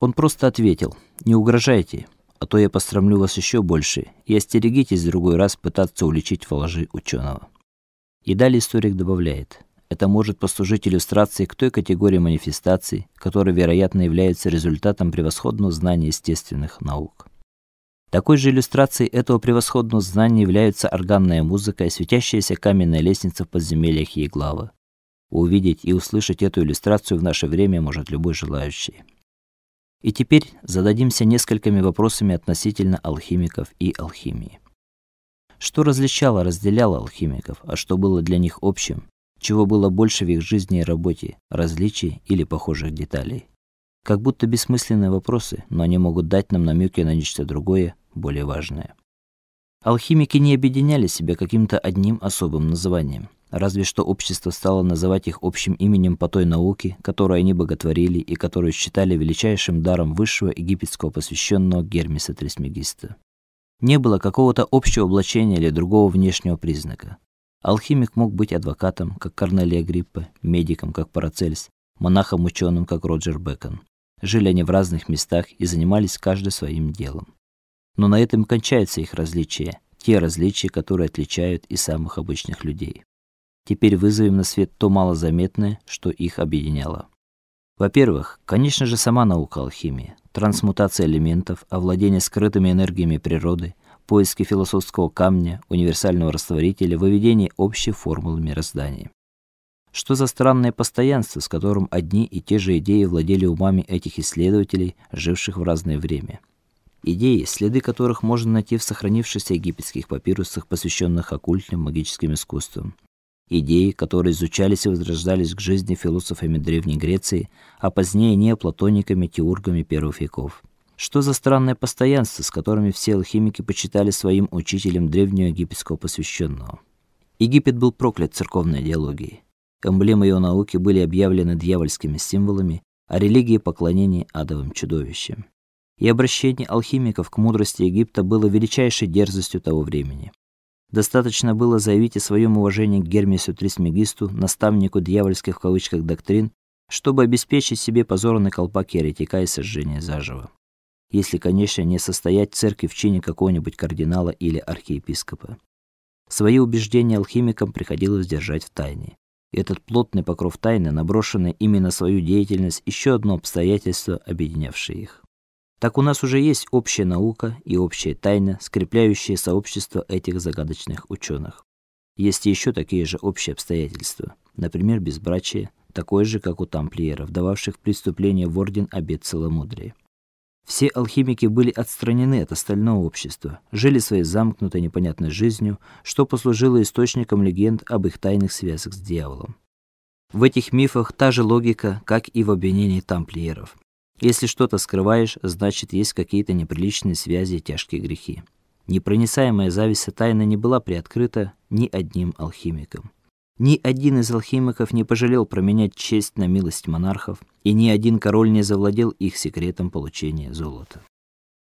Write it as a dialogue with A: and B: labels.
A: Он просто ответил: "Не угрожайте, а то я постромлю вас еще больше, и остерегитесь в другой раз пытаться уличить во лжи ученого". И далее историк добавляет: это может послужить иллюстрацией к той категории манифестаций, которая, вероятно, является результатом превосходного знания естественных наук. Такой же иллюстрацией этого превосходного знания являются органная музыка и светящаяся каменная лестница в подземельях Еглава. Увидеть и услышать эту иллюстрацию в наше время может любой желающий. И теперь зададимся несколькими вопросами относительно алхимиков и алхимии. Что различало, разделяло алхимиков, а что было для них общим, чего было больше в их жизни и работе, различий или похожих деталей? Как будто бессмысленные вопросы, но они могут дать нам намеки на нечто другое, более важное. Алхимики не объединяли себя каким-то одним особым названием, разве что общество стало называть их общим именем по той науке, которую они боготворили и которую считали величайшим даром высшего египетского посвященного Гермеса Трисмегиста. Не было какого-то общего облачения или другого внешнего признака. Алхимик мог быть адвокатом, как Корнелия Агриппа, медиком, как Парацельс, монахом-ученым, как Роджер Бэкон. Жили они в разных местах и занимались каждый своим делом. Но на этом кончаются их различия, те различия, которые отличают и самых обычных людей. Теперь вызовем на свет то малозаметное, что их объединяло. Во-первых, конечно же, сама наука алхимии, трансмутация элементов, овладение скрытыми энергиями природы, поиски философского камня, универсального растворителя, выведение общей формулы мироздания. Что за странное постоянство, с которым одни и те же идеи владели умами этих исследователей, живших в разное время. Идеи, следы которых можно найти в сохранившихся египетских папирусах, посвященных оккультным магическим искусствам. Идеи, которые изучались и возрождались к жизни философами Древней Греции, а позднее неоплатониками, теургами первых веков. Что за странное постоянство, с которыми все алхимики почитали своим учителем древнего египетского посвященного. Египет был проклят церковной идеологией. Эмблемы его науки были объявлены дьявольскими символами, а религия поклонение адовым чудовищам. И обращение алхимиков к мудрости Египта было величайшей дерзостью того времени. Достаточно было заявить о своем уважении к Гермесу Трисмегисту, наставнику дьявольских в кавычках доктрин, чтобы обеспечить себе позорный колпак еретика и сожжение заживо. Если, конечно, не состоять церкви в чине какого-нибудь кардинала или архиепископа. Свои убеждения алхимикам приходилось держать в тайне. И этот плотный покров тайны, наброшенный именно на свою деятельность, еще одно обстоятельство, объединявшее их. Так у нас уже есть общая наука и общая тайна, скрепляющие сообщество этих загадочных ученых. Есть еще такие же общие обстоятельства, например, безбрачие, такое же, как у тамплиеров, дававших преступление в орден обет целомудрия. Все алхимики были отстранены от остального общества, жили своей замкнутой непонятной жизнью, что послужило источником легенд об их тайных связях с дьяволом. В этих мифах та же логика, как и в обвинении тамплиеров. Если что-то скрываешь, значит, есть какие-то неприличные связи и тяжкие грехи. Непроницаемая зависть тайны не была приоткрыта ни одним алхимиком. Ни один из алхимиков не пожалел променять честь на милость монархов, и ни один король не завладел их секретом получения золота.